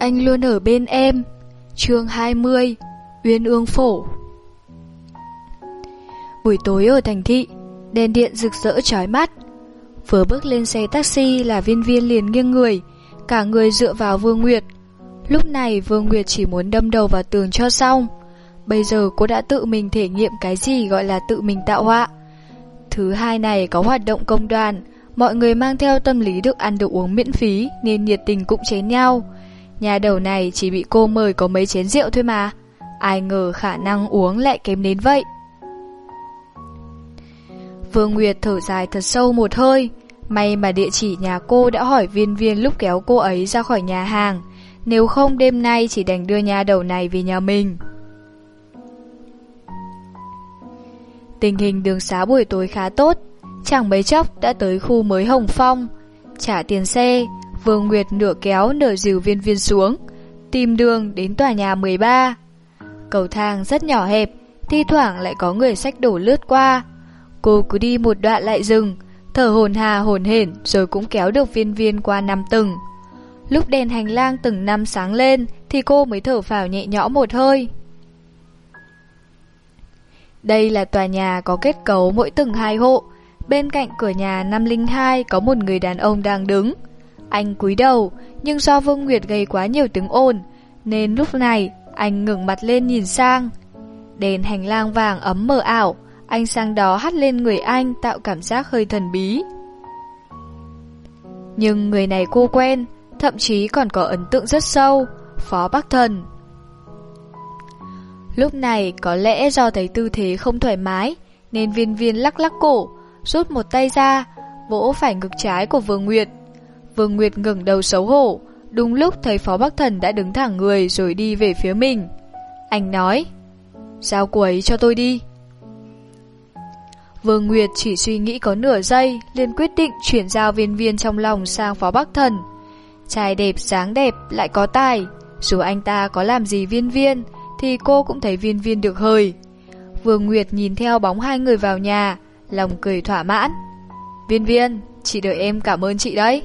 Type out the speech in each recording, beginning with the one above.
Anh luôn ở bên em. Chương 20 Uyên ương phổ. Buổi tối ở thành thị, Đèn điện rực rỡ chói mắt. Vừa bước lên xe taxi là viên viên liền nghiêng người, Cả người dựa vào Vương Nguyệt. Lúc này Vương Nguyệt chỉ muốn đâm đầu vào tường cho xong. Bây giờ cô đã tự mình thể nghiệm cái gì gọi là tự mình tạo họa. Thứ hai này có hoạt động công đoàn, Mọi người mang theo tâm lý được ăn được uống miễn phí Nên nhiệt tình cũng chén nhau. Nhà đầu này chỉ bị cô mời có mấy chén rượu thôi mà. Ai ngờ khả năng uống lại kém đến vậy. Vương Nguyệt thở dài thật sâu một hơi. May mà địa chỉ nhà cô đã hỏi viên viên lúc kéo cô ấy ra khỏi nhà hàng. Nếu không đêm nay chỉ đành đưa nhà đầu này về nhà mình. Tình hình đường xá buổi tối khá tốt. Chẳng mấy chốc đã tới khu mới Hồng Phong. Trả tiền xe Vương Nguyệt nửa kéo nửa dìu viên viên xuống, Tìm đường đến tòa nhà 13 Cầu thang rất nhỏ hẹp, Thi thoảng lại có người sách đổ lướt qua. Cô cứ đi một đoạn lại dừng, Thở hồn hà hồn hển Rồi cũng kéo được viên viên qua năm tầng. Lúc đèn hành lang từng năm sáng lên Thì cô mới thở phào nhẹ nhõm một hơi. Đây là tòa nhà có kết cấu mỗi tầng hai hộ, Bên cạnh cửa nhà 502 có một người đàn ông đang đứng. Anh cúi đầu, Nhưng do Vương Nguyệt gây quá nhiều tiếng ồn, Nên lúc này anh ngẩng mặt lên nhìn sang. Đèn hành lang vàng ấm mờ ảo, Ánh sáng đó hắt lên người anh tạo cảm giác hơi thần bí. Nhưng người này cô quen, Thậm chí còn có ấn tượng rất sâu, Phó Bắc Thần. Lúc này có lẽ do thấy tư thế không thoải mái, Nên viên viên lắc lắc cổ, Rút một tay ra, Vỗ phải ngực trái của Vương Nguyệt. Vương Nguyệt ngừng đầu xấu hổ. Đúng lúc thấy Phó Bắc Thần đã đứng thẳng người Rồi đi về phía mình. Anh nói Giao cô ấy cho tôi đi? Vương Nguyệt chỉ suy nghĩ có nửa giây liền quyết định chuyển giao viên viên trong lòng sang Phó Bắc Thần. Trai đẹp dáng đẹp lại có tài. Dù anh ta có làm gì viên viên Thì cô cũng thấy viên viên được hơi Vương Nguyệt nhìn theo bóng hai người vào nhà Lòng cười thỏa mãn. Viên viên, chị đợi em cảm ơn chị đấy.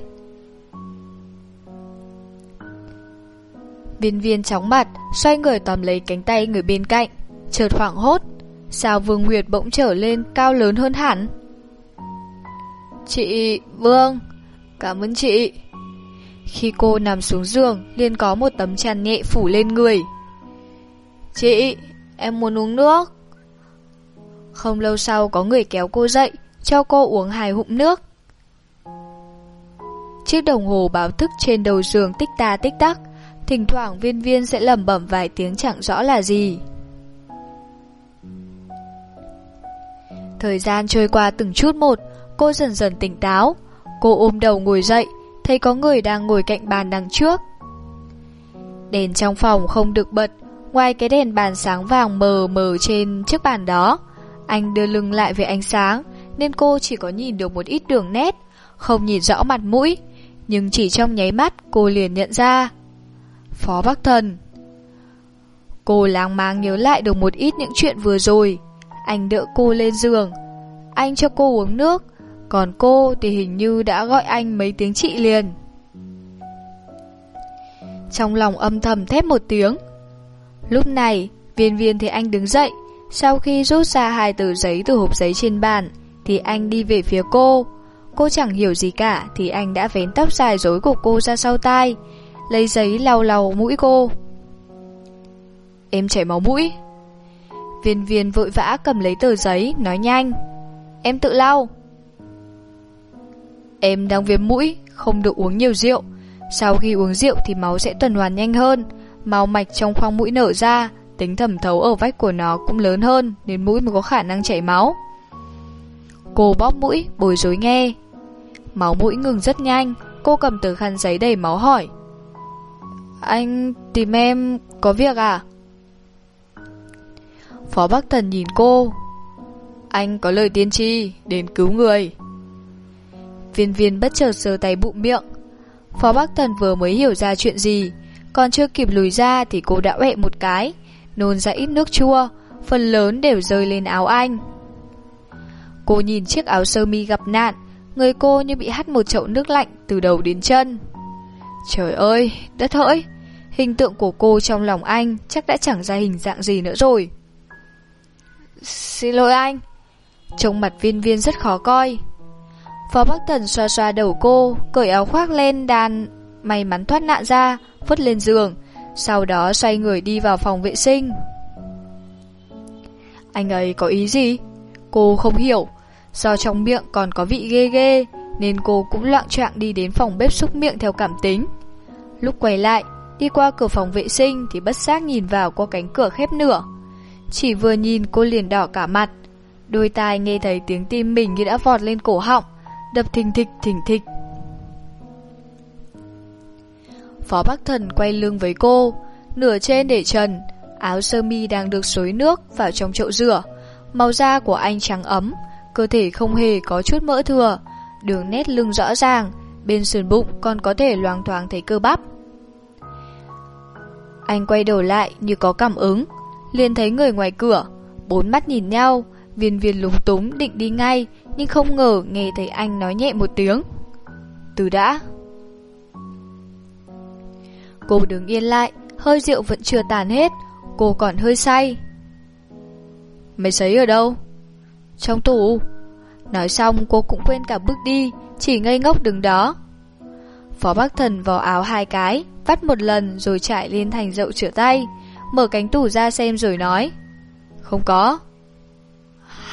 Viên viên chóng mặt, Xoay người tóm lấy cánh tay người bên cạnh, Chợt hoảng hốt. Sao Vương Nguyệt bỗng trở lên cao lớn hơn hẳn? Chị Vương, Cảm ơn chị. Khi cô nằm xuống giường, liền có một tấm chăn nhẹ phủ lên người. Chị, Em muốn uống nước. Không lâu sau có người kéo cô dậy, Cho cô uống hai hụm nước. Chiếc đồng hồ báo thức trên đầu giường tích ta tích tắc. Thỉnh thoảng viên viên sẽ lẩm bẩm vài tiếng chẳng rõ là gì Thời gian trôi qua từng chút một, cô dần dần tỉnh táo. Cô ôm đầu ngồi dậy, thấy có người đang ngồi cạnh bàn đằng trước. Đèn trong phòng không được bật, ngoài cái đèn bàn sáng vàng mờ mờ trên chiếc bàn đó. Anh đưa lưng lại về ánh sáng, nên cô chỉ có nhìn được một ít đường nét, không nhìn rõ mặt mũi. Nhưng chỉ trong nháy mắt cô liền nhận ra. Phó Bắc Thần. Cô láng máng nhớ lại được một ít những chuyện vừa rồi. Anh đỡ cô lên giường. Anh cho cô uống nước. Còn cô thì hình như đã gọi anh mấy tiếng chị liền. Trong lòng âm thầm thép một tiếng. Lúc này, Viên viên thì anh đứng dậy. Sau khi rút ra hai tờ giấy từ hộp giấy trên bàn, Thì anh đi về phía cô. Cô chẳng hiểu gì cả, Thì anh đã vén tóc dài rối của cô ra sau tai. Lấy giấy lau lau mũi cô Em chảy máu mũi Viên viên vội vã cầm lấy tờ giấy, nói nhanh. Em tự lau. Em đang viêm mũi, không được uống nhiều rượu. Sau khi uống rượu thì máu sẽ tuần hoàn nhanh hơn. Máu mạch trong khoang mũi nở ra, tính thẩm thấu ở vách của nó cũng lớn hơn, nên mũi mới có khả năng chảy máu. Cô bóp mũi, bối rối nghe. Máu mũi ngừng rất nhanh, cô cầm tờ khăn giấy đầy máu hỏi. Anh tìm em có việc à? Phó Bắc Thần nhìn cô. Anh có lời tiên tri Đến cứu người. Viên viên bất chợt sờ tay bụng miệng. Phó Bắc Thần vừa mới hiểu ra chuyện gì Còn chưa kịp lùi ra Thì cô đã ẹ một cái Nôn ra ít nước chua Phần lớn đều rơi lên áo anh. Cô nhìn chiếc áo sơ mi gặp nạn Người cô như bị hắt một chậu nước lạnh Từ đầu đến chân. Trời ơi, đất hỡi! Hình tượng của cô trong lòng anh chắc đã chẳng ra hình dạng gì nữa rồi. Xin lỗi anh. Trông mặt viên viên rất khó coi. Phó Bắc Thần xoa xoa đầu cô, cởi áo khoác lên đàn, may mắn thoát nạn ra, vứt lên giường, sau đó xoay người đi vào phòng vệ sinh. Anh ấy có ý gì? Cô không hiểu, do trong miệng còn có vị ghê ghê, nên cô cũng loạn trạng đi đến phòng bếp xúc miệng theo cảm tính. Lúc quay lại, đi qua cửa phòng vệ sinh thì bất giác nhìn vào qua cánh cửa khép nửa. Chỉ vừa nhìn cô liền đỏ cả mặt, đôi tai nghe thấy tiếng tim mình như đã vọt lên cổ họng, đập thình thịch thình thịch. Phó Bắc Thần quay lưng với cô, nửa trên để trần, áo sơ mi đang được xối nước vào trong chậu rửa. Màu da của anh trắng ấm, cơ thể không hề có chút mỡ thừa, đường nét lưng rõ ràng, bên sườn bụng còn có thể loáng thoáng thấy cơ bắp. Anh quay đầu lại như có cảm ứng, liền thấy người ngoài cửa, bốn mắt nhìn nhau, viên viên lúng túng định đi ngay, nhưng không ngờ nghe thấy anh nói nhẹ một tiếng. Từ đã. Cô đứng yên lại, hơi rượu vẫn chưa tàn hết, cô còn hơi say. Mày sấy ở đâu? Trong tủ. Nói xong cô cũng quên cả bước đi, chỉ ngây ngốc đứng đó. Phó Bắc Thần vò áo hai cái, vắt một lần rồi chạy lên thành dậu rửa tay, mở cánh tủ ra xem rồi nói. Không có.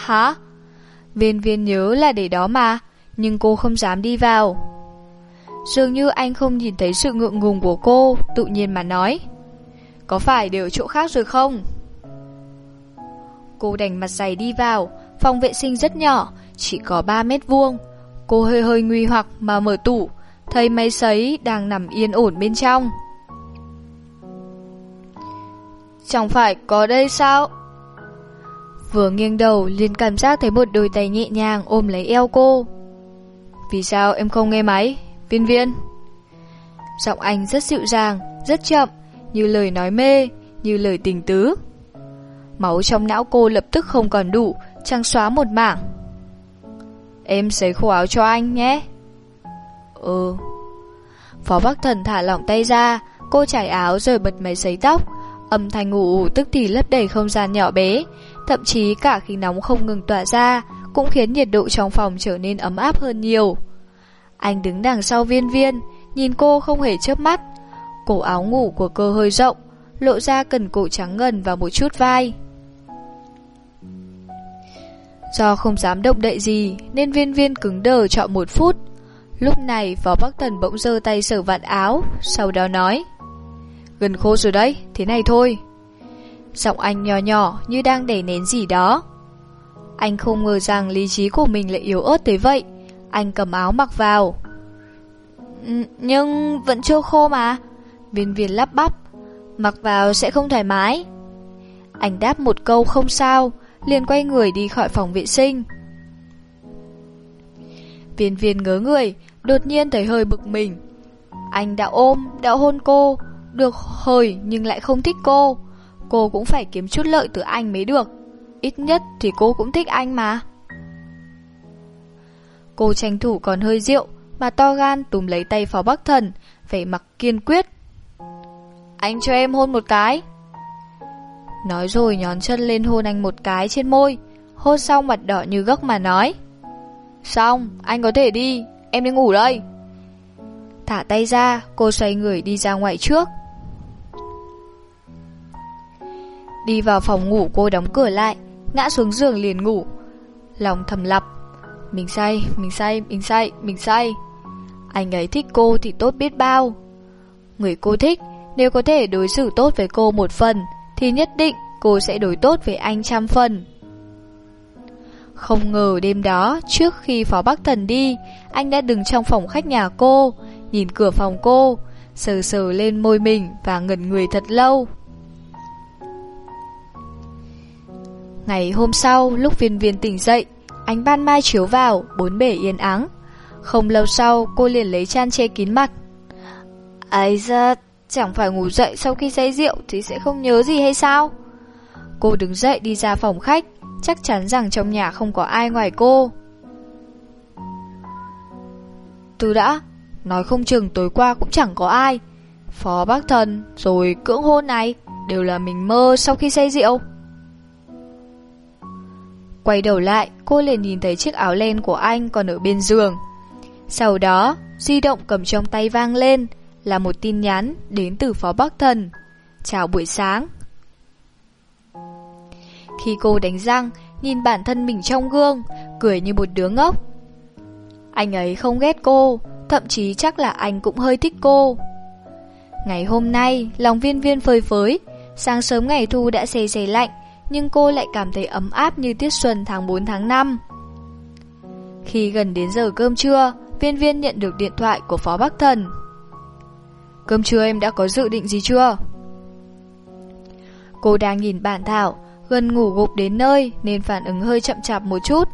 Hả? Viên viên nhớ là để đó mà, nhưng cô không dám đi vào. Dường như anh không nhìn thấy sự ngượng ngùng của cô, tự nhiên mà nói. Có phải đều chỗ khác rồi không? Cô đành mặt dày đi vào, phòng vệ sinh rất nhỏ, chỉ có 3 mét vuông. Cô hơi hơi nguy hoặc mà mở tủ, thấy máy sấy đang nằm yên ổn bên trong. Chẳng phải có đây sao? Vừa nghiêng đầu liền cảm giác thấy một đôi tay nhẹ nhàng ôm lấy eo cô. Vì sao em không nghe máy? Viên viên. Giọng anh rất dịu dàng, rất chậm, như lời nói mê, như lời tình tứ. Máu trong não cô lập tức không còn đủ, trăng xóa một mảng. Em sấy khô áo cho anh nhé. Ừ. Phó Bắc Thần thả lỏng tay ra, cô trải áo rồi bật máy sấy tóc. Âm thanh ngủ ủ tức thì lấp đầy không gian nhỏ bé, thậm chí cả khi nóng không ngừng tỏa ra, cũng khiến nhiệt độ trong phòng trở nên ấm áp hơn nhiều. Anh đứng đằng sau viên viên, nhìn cô không hề chớp mắt. Cổ áo ngủ của cô hơi rộng, lộ ra cần cổ trắng ngần và một chút vai. Do không dám động đậy gì nên viên viên cứng đờ chọn một phút. Lúc này Phó Bắc Tần bỗng giơ tay sờ vạt áo, sau đó nói Gần khô rồi đấy, thế này thôi. Giọng anh nhỏ nhỏ như đang đẩy nén gì đó. Anh không ngờ rằng lý trí của mình lại yếu ớt tới vậy. Anh cầm áo mặc vào. Nhưng vẫn chưa khô mà. Viên viên lắp bắp. Mặc vào sẽ không thoải mái. Anh đáp một câu không sao, liền quay người đi khỏi phòng vệ sinh. Viên viên ngớ người, đột nhiên thấy hơi bực mình. Anh đã ôm, đã hôn cô, được hồi nhưng lại không thích cô. Cô cũng phải kiếm chút lợi từ anh mới được. Ít nhất thì cô cũng thích anh mà. Cô tranh thủ còn hơi rượu, mà to gan túm lấy tay Phó Bắc Thần, vẻ mặt kiên quyết. Anh cho em hôn một cái. Nói rồi nhón chân lên hôn anh một cái trên môi, hôn xong mặt đỏ như gốc mà nói. Xong, anh có thể đi, em đi ngủ đây. Thả tay ra, cô xoay người đi ra ngoài trước. Đi vào phòng ngủ cô đóng cửa lại, ngã xuống giường liền ngủ. Lòng thầm lặp. Mình say, mình say, mình say, mình say. Anh ấy thích cô thì tốt biết bao. Người cô thích, nếu có thể đối xử tốt với cô một phần, thì nhất định cô sẽ đối tốt với anh trăm phần. Không ngờ đêm đó, trước khi Phó Bắc Thần đi, anh đã đứng trong phòng khách nhà cô, nhìn cửa phòng cô, sờ sờ lên môi mình và ngẩn người thật lâu. Ngày hôm sau, lúc viên viên tỉnh dậy, ánh ban mai chiếu vào, bốn bể yên ắng. Không lâu sau, cô liền lấy chăn che kín mặt. Ấy ra, chẳng phải ngủ dậy sau khi say rượu thì sẽ không nhớ gì hay sao? Cô đứng dậy đi ra phòng khách, chắc chắn rằng trong nhà không có ai ngoài cô. Từ đã, nói không chừng tối qua cũng chẳng có ai. Phó Bắc Thần, rồi cưỡng hôn này, đều là mình mơ sau khi say rượu. Quay đầu lại, cô liền nhìn thấy chiếc áo len của anh còn ở bên giường. Sau đó, di động cầm trong tay vang lên, là một tin nhắn đến từ Phó Bắc Thần. Chào buổi sáng. Khi cô đánh răng, nhìn bản thân mình trong gương, cười như một đứa ngốc. Anh ấy không ghét cô, thậm chí chắc là anh cũng hơi thích cô. Ngày hôm nay, lòng viên viên phơi phới, sáng sớm ngày thu đã xề xề lạnh, nhưng cô lại cảm thấy ấm áp như tiết xuân tháng 4 tháng 5. Khi gần đến giờ cơm trưa, viên viên nhận được điện thoại của Phó Bắc Thần. Cơm trưa em đã có dự định gì chưa? Cô đang nhìn bản thảo, gần ngủ gục đến nơi nên phản ứng hơi chậm chạp một chút.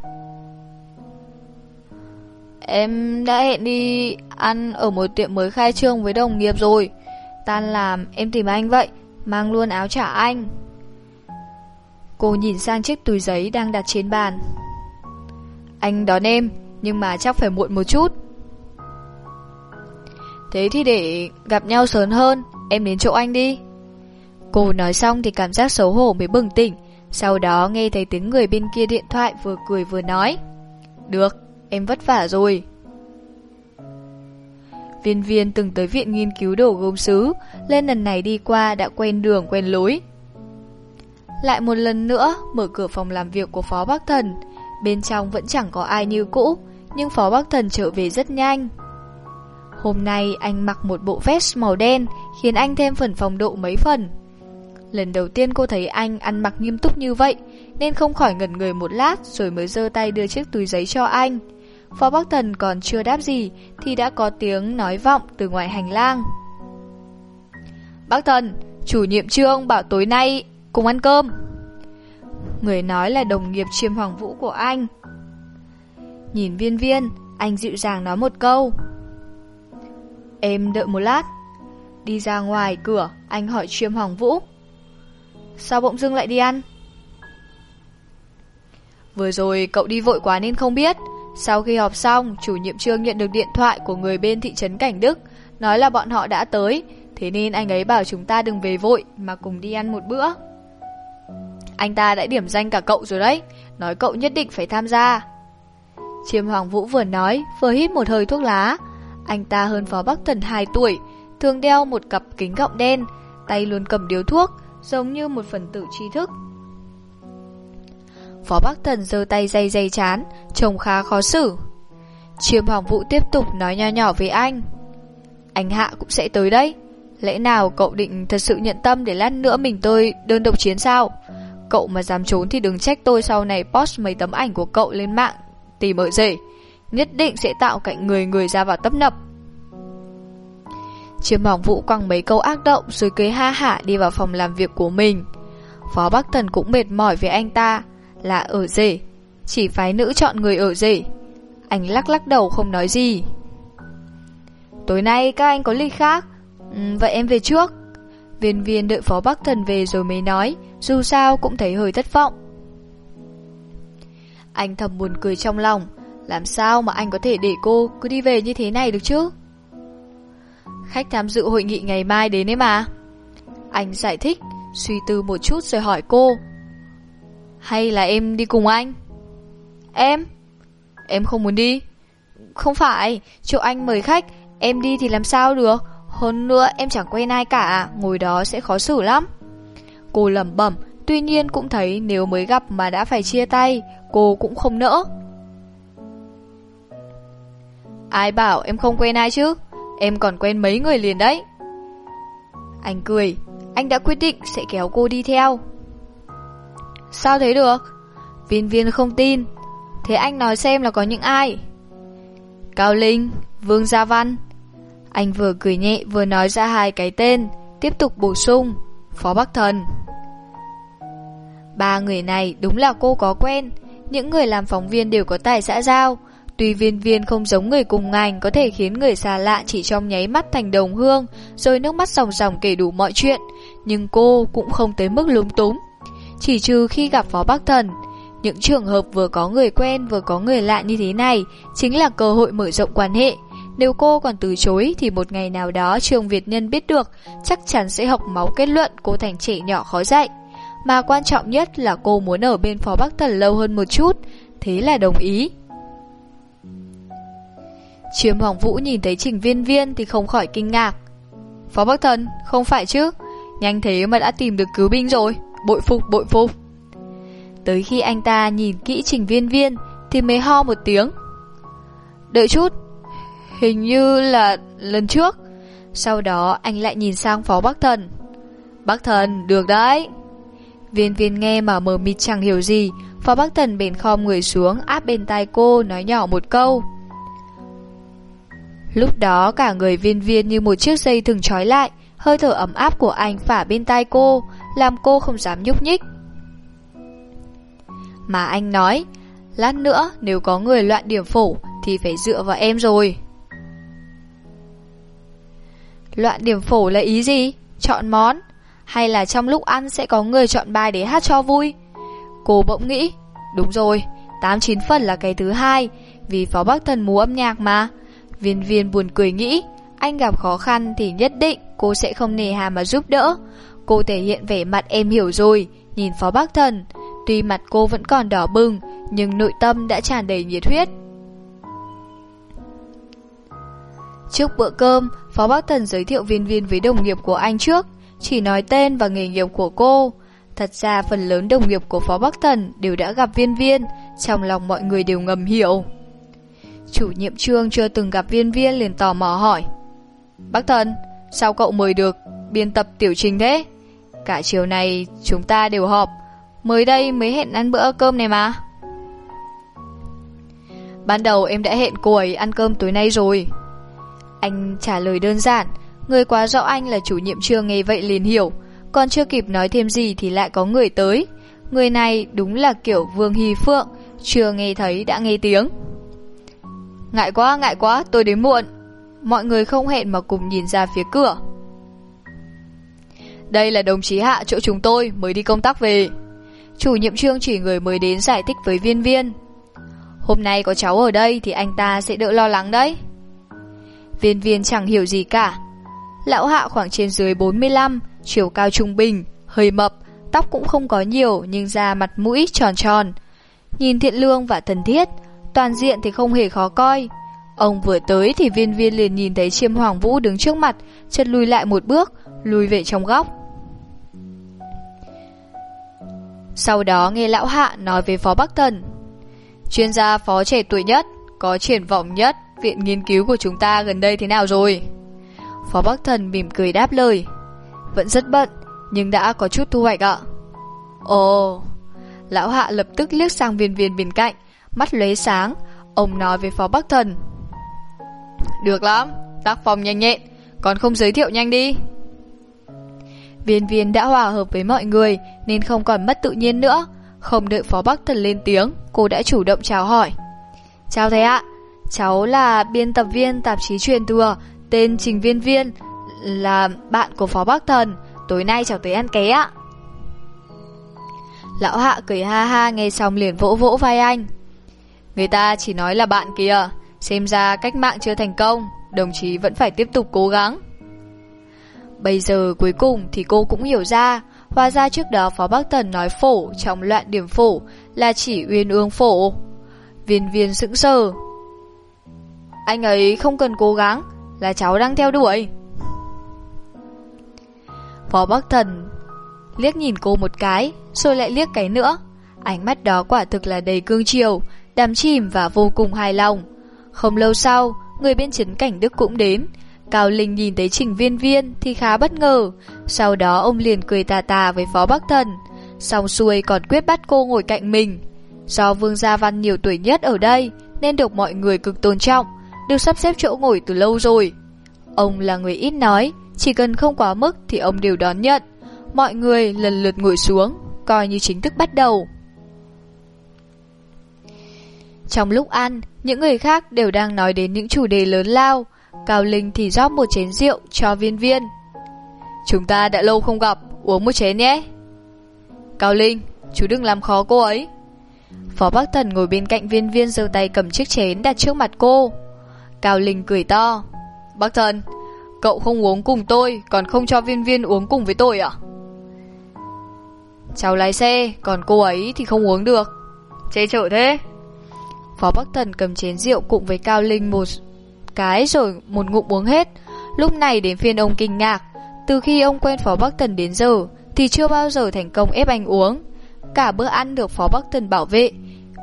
Em đã hẹn đi ăn ở một tiệm mới khai trương với đồng nghiệp rồi. Tan làm em tìm anh vậy, mang luôn áo trả anh. Cô nhìn sang chiếc túi giấy đang đặt trên bàn. Anh đón em, nhưng mà chắc phải muộn một chút. Thế thì để gặp nhau sớm hơn, em đến chỗ anh đi. Cô nói xong thì cảm giác xấu hổ mới bừng tỉnh, sau đó nghe thấy tiếng người bên kia điện thoại vừa cười vừa nói. Được, em vất vả rồi. Viên viên từng tới viện nghiên cứu đồ gốm sứ, lên lần này đi qua đã quen đường quen lối. Lại một lần nữa, mở cửa phòng làm việc của Phó Bắc Thần. Bên trong vẫn chẳng có ai như cũ, nhưng Phó Bắc Thần trở về rất nhanh. Hôm nay anh mặc một bộ vest màu đen, khiến anh thêm phần phong độ mấy phần. Lần đầu tiên cô thấy anh ăn mặc nghiêm túc như vậy, nên không khỏi ngẩn người một lát rồi mới giơ tay đưa chiếc túi giấy cho anh. Phó Bắc Thần còn chưa đáp gì thì đã có tiếng nói vọng từ ngoài hành lang. Bác Thần, chủ nhiệm trương bảo tối nay cùng ăn cơm. Người nói là đồng nghiệp chiêm hoàng vũ của anh. Nhìn viên viên, anh dịu dàng nói một câu. Em đợi một lát. Đi ra ngoài cửa, anh hỏi chiêm hoàng vũ. Sao bỗng dưng lại đi ăn? Vừa rồi cậu đi vội quá nên không biết. Sau khi họp xong, chủ nhiệm trương nhận được điện thoại của người bên thị trấn Cảnh Đức, nói là bọn họ đã tới, thế nên anh ấy bảo chúng ta đừng về vội mà cùng đi ăn một bữa. Anh ta đã điểm danh cả cậu rồi đấy, nói cậu nhất định phải tham gia. Chiêm Hoàng Vũ vừa nói, vừa hít một hơi thuốc lá. Anh ta hơn Phó Bắc Thần 2 tuổi, thường đeo một cặp kính gọng đen, tay luôn cầm điếu thuốc, giống như một phần tử tri thức. Phó Bắc Thần giơ tay dây dây chán, trông khá khó xử. Chiêm Hoàng Vũ tiếp tục nói nho nhỏ với anh. Anh Hạ cũng sẽ tới đấy. Lẽ nào cậu định thật sự nhận tâm để lát nữa mình tôi đơn độc chiến sao? Cậu mà dám trốn thì đừng trách tôi sau này post mấy tấm ảnh của cậu lên mạng tìm ở rể. Nhất định sẽ tạo cảnh người người ra vào tấp nập. Chiêm Hoàng Vũ quăng mấy câu ác động rồi cười ha hả đi vào phòng làm việc của mình. Phó Bắc Thần cũng mệt mỏi với anh ta, là ở rể, chỉ phái nữ chọn người ở rể. Anh lắc lắc đầu không nói gì. Tối nay các anh có lịch khác, ừ, vậy em về trước. Viên viên đợi Phó Bắc Thần về rồi mới nói, dù sao cũng thấy hơi thất vọng. Anh thầm buồn cười trong lòng, làm sao mà anh có thể để cô cứ đi về như thế này được chứ? Khách tham dự hội nghị ngày mai đến ấy mà. Anh giải thích, suy tư một chút rồi hỏi cô. Hay là em đi cùng anh? Em? Em không muốn đi. Không phải, chỗ anh mời khách, em đi thì làm sao được. Hơn nữa em chẳng quen ai cả, ngồi đó sẽ khó xử lắm. Cô lẩm bẩm, tuy nhiên cũng thấy nếu mới gặp mà đã phải chia tay, cô cũng không nỡ. Ai bảo em không quen ai chứ? Em còn quen mấy người liền đấy. Anh cười, anh đã quyết định sẽ kéo cô đi theo. Sao thế được? Viên viên không tin. Thế anh nói xem là có những ai? Cao Linh, Vương Gia Văn. Anh vừa cười nhẹ vừa nói ra hai cái tên, tiếp tục bổ sung, Phó Bắc Thần. Ba người này đúng là cô có quen, những người làm phóng viên đều có tài xã giao. Tuy viên viên không giống người cùng ngành có thể khiến người xa lạ chỉ trong nháy mắt thành đồng hương, rồi nước mắt ròng ròng kể đủ mọi chuyện, nhưng cô cũng không tới mức lúng túng. Chỉ trừ khi gặp Phó Bắc Thần Những trường hợp vừa có người quen vừa có người lạ như thế này Chính là cơ hội mở rộng quan hệ Nếu cô còn từ chối thì một ngày nào đó trường Việt Nhân biết được chắc chắn sẽ học máu kết luận cô thành trẻ nhỏ khó dạy. Mà quan trọng nhất là cô muốn ở bên Phó Bắc Thần lâu hơn một chút, thế là đồng ý. Chiêm Hoàng Vũ nhìn thấy Trình Viên Viên thì không khỏi kinh ngạc. Phó Bắc Thần, không phải chứ? Nhanh thế mà đã tìm được cứu binh rồi, bội phục bội phục. Tới khi anh ta nhìn kỹ Trình Viên Viên thì mới ho một tiếng. Đợi chút, hình như là lần trước. Sau đó anh lại nhìn sang Phó Bắc Thần. Bắc Thần, được đấy. Viên viên nghe mà mờ mịt chẳng hiểu gì, Phó Bắc Thần bền khom người xuống áp bên tai cô nói nhỏ một câu. Lúc đó cả người viên viên như một chiếc dây thừng trói lại, hơi thở ấm áp của anh phả bên tai cô, làm cô không dám nhúc nhích. Mà anh nói, lát nữa nếu có người loạn điểm phổ thì phải dựa vào em rồi. Loạn điểm phổ là ý gì? Chọn món? Hay là trong lúc ăn sẽ có người chọn bài để hát cho vui? Cô bỗng nghĩ, đúng rồi, 89 phần là cái thứ hai, vì Phó Bắc Thần múa âm nhạc mà. Viên viên buồn cười nghĩ, anh gặp khó khăn thì nhất định cô sẽ không nề hà mà giúp đỡ. Cô thể hiện vẻ mặt em hiểu rồi, nhìn Phó Bắc Thần. Tuy mặt cô vẫn còn đỏ bừng, nhưng nội tâm đã tràn đầy nhiệt huyết. Trước bữa cơm, Phó Bắc Thần giới thiệu viên viên với đồng nghiệp của anh trước, chỉ nói tên và nghề nghiệp của cô. Thật ra phần lớn đồng nghiệp của Phó Bắc Thần đều đã gặp viên viên, trong lòng mọi người đều ngầm hiểu. Chủ nhiệm trương chưa từng gặp viên viên liền tò mò hỏi. Bác Thần, sao cậu mời được biên tập tiểu trình thế? Cả chiều này chúng ta đều họp, mới đây mới hẹn ăn bữa cơm này mà. Ban đầu em đã hẹn cô ấy ăn cơm tối nay rồi. Anh trả lời đơn giản, người quá rõ anh là chủ nhiệm trường nghe vậy liền hiểu, còn chưa kịp nói thêm gì thì lại có người tới. Người này đúng là kiểu Vương Hy Phượng, chưa nghe thấy đã nghe tiếng. Ngại quá, ngại quá, tôi đến muộn. Mọi người không hẹn mà cùng nhìn ra phía cửa. Đây là đồng chí hạ chỗ chúng tôi mới đi công tác về. Chủ nhiệm trương chỉ người mới đến giải thích với viên viên. Hôm nay có cháu ở đây thì anh ta sẽ đỡ lo lắng đấy. Viên viên chẳng hiểu gì cả. Lão hạ khoảng trên dưới 45, chiều cao trung bình, hơi mập, tóc cũng không có nhiều nhưng da mặt mũi tròn tròn. Nhìn thiện lương và thân thiết, toàn diện thì không hề khó coi. Ông vừa tới thì viên viên liền nhìn thấy chiêm hoàng vũ đứng trước mặt, chân lùi lại một bước, lùi về trong góc. Sau đó nghe lão hạ nói với phó Bắc Thần. Chuyên gia phó trẻ tuổi nhất, có triển vọng nhất, viện nghiên cứu của chúng ta gần đây thế nào rồi? Phó Bắc Thần mỉm cười đáp lời. Vẫn rất bận, nhưng đã có chút thu hoạch ạ. Ồ, lão hạ lập tức liếc sang viên viên bên cạnh, mắt lóe sáng, ông nói với Phó Bắc Thần. Được lắm, tác phong nhanh nhẹn, còn không giới thiệu nhanh đi. Viên viên đã hòa hợp với mọi người nên không còn mất tự nhiên nữa. Không đợi Phó Bắc Thần lên tiếng, cô đã chủ động chào hỏi. Chào thầy ạ, cháu là biên tập viên tạp chí truyền thừa, tên Trình Viên Viên, là bạn của Phó Bắc Thần, tối nay cháu tới ăn ké ạ. Lão Hạ cười ha ha nghe xong liền vỗ vỗ vai anh. Người ta chỉ nói là bạn kìa, xem ra cách mạng chưa thành công, đồng chí vẫn phải tiếp tục cố gắng. Bây giờ cuối cùng thì cô cũng hiểu ra, hóa ra trước đó Phó Bắc Tần nói phổ trong loạn điểm phổ là chỉ uyên ương phổ. Viên viên sững sờ. Anh ấy không cần cố gắng, là cháu đang theo đuổi. Phó Bắc Thần liếc nhìn cô một cái, rồi lại liếc cái nữa. Ánh mắt đó quả thực là đầy cương chiều, đắm chìm và vô cùng hài lòng. Không lâu sau, người bên chiến cảnh Đức cũng đến, Cao Linh nhìn thấy Trình Viên Viên thì khá bất ngờ, sau đó ông liền cười tà tà với Phó Bắc Thần, xong xuôi còn quyết bắt cô ngồi cạnh mình. Do Vương Gia Văn nhiều tuổi nhất ở đây nên được mọi người cực tôn trọng, được sắp xếp chỗ ngồi từ lâu rồi. Ông là người ít nói, chỉ cần không quá mức thì ông đều đón nhận. Mọi người lần lượt ngồi xuống, coi như chính thức bắt đầu. Trong lúc ăn, những người khác đều đang nói đến những chủ đề lớn lao, Cao Linh thì rót một chén rượu cho viên viên. Chúng ta đã lâu không gặp, uống một chén nhé. Cao Linh, chú đừng làm khó cô ấy. Phó Bắc Thần ngồi bên cạnh viên viên giơ tay cầm chiếc chén đặt trước mặt cô. Cao Linh cười to. bắc thần, cậu không uống cùng tôi, còn không cho viên viên uống cùng với tôi à? Cháu lái xe, còn cô ấy thì không uống được. Chê chở thế. Phó Bắc Thần cầm chén rượu cùng với Cao Linh một cái rồi một ngụm uống hết. Lúc này đến phiên ông kinh ngạc. Từ khi ông quen Phó Bắc Thần đến giờ thì chưa bao giờ thành công ép anh uống. Cả bữa ăn được Phó Bắc Thần bảo vệ.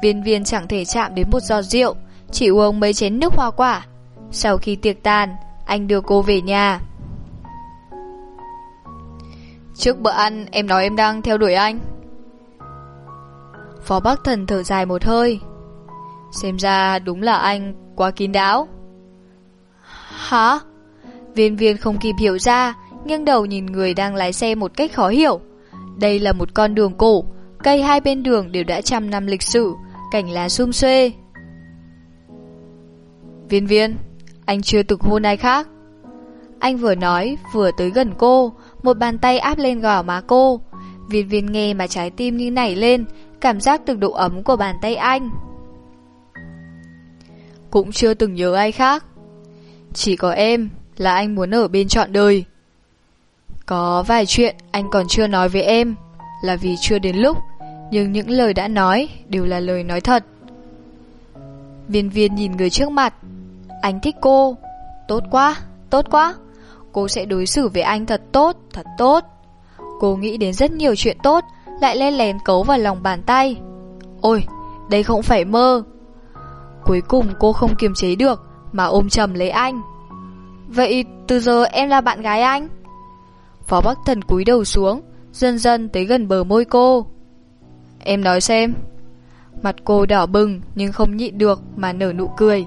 Viên viên chẳng thể chạm đến một giọt rượu, chỉ uống mấy chén nước hoa quả. Sau khi tiệc tàn, anh đưa cô về nhà. Trước bữa ăn em nói em đang theo đuổi anh Phó Bắc Thần thở dài một hơi Xem ra đúng là anh quá kín đáo Hả? Viên viên không kịp hiểu ra nghiêng đầu nhìn người đang lái xe một cách khó hiểu Đây là một con đường cổ Cây hai bên đường đều đã trăm năm lịch sử Cảnh lá sum xuê Viên viên Anh chưa từng hôn ai khác Anh vừa nói vừa tới gần cô một bàn tay áp lên gò má cô. Viên viên nghe mà trái tim như nảy lên, cảm giác từng độ ấm của bàn tay anh. Cũng chưa từng nhớ ai khác. Chỉ có em là anh muốn ở bên trọn đời. Có vài chuyện anh còn chưa nói với em là vì chưa đến lúc, nhưng những lời đã nói đều là lời nói thật. Viên viên nhìn người trước mặt, anh thích cô, tốt quá, tốt quá cô sẽ đối xử với anh thật tốt, thật tốt. Cô nghĩ đến rất nhiều chuyện tốt, lại lên lén cấu vào lòng bàn tay. Ôi, đây không phải mơ. Cuối cùng cô không kiềm chế được, mà ôm chầm lấy anh. Vậy từ giờ em là bạn gái anh? Phó Bắc Thần cúi đầu xuống, dần dần tới gần bờ môi cô. Em nói xem. Mặt cô đỏ bừng nhưng không nhịn được mà nở nụ cười.